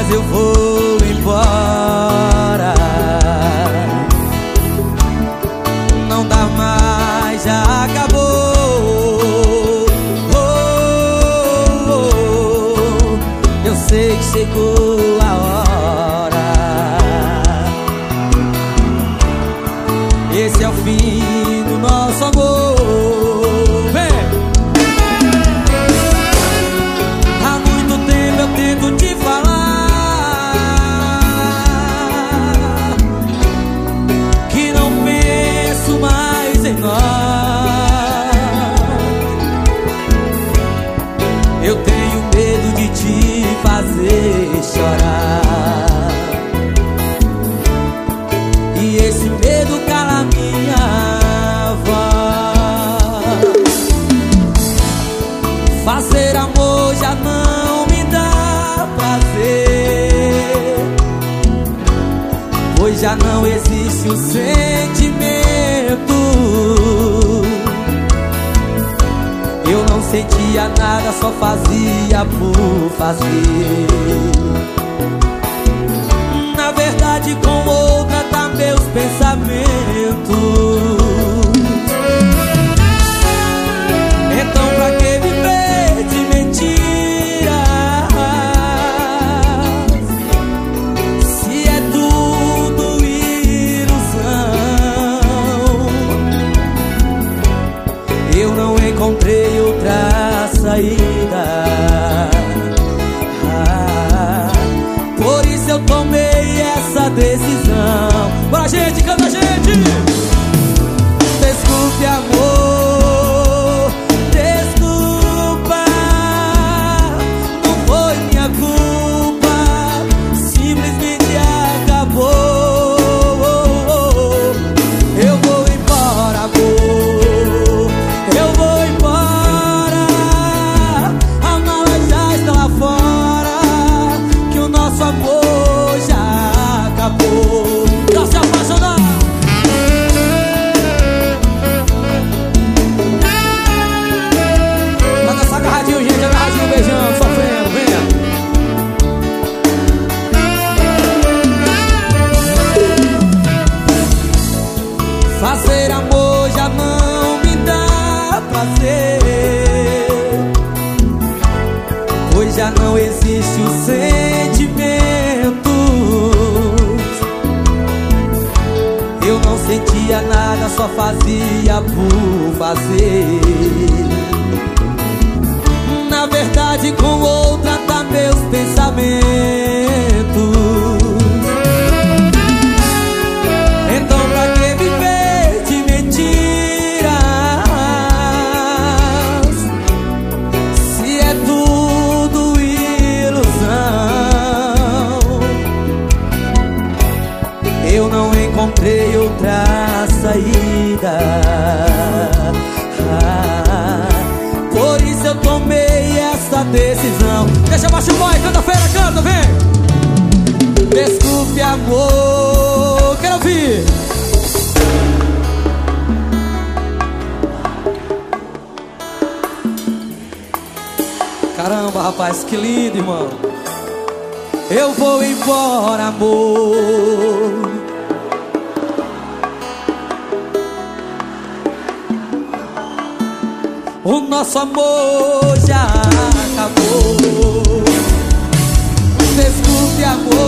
mas eu vou embora. Não dá mais, já acabou. Oh, oh, oh. oh. Eu sei que chegou. Chorar. E esse medo cala minha voz. Fazer amor já não me dá prazer. Pois já não existe o sentimento. Eu não sentia nada, só fazia por fazer. Com outra tá meus pensamentos. Então, pra que viver de mentiras? Se é tudo ilusão. Eu não encontrei outra saída. Não me dá prazer. Pois já não existe o sentimento Eu não sentia nada, só fazia por fazer saída Ah, Por isso eu tomei essa decisão Deixa baixo boy, canta feira, canta, vem! Desculpe, amor, quero ouvir. Caramba, rapaz, que lindo, irmão. Eu vou embora, amor. O nosso amor já acabou. Desculpe, amor.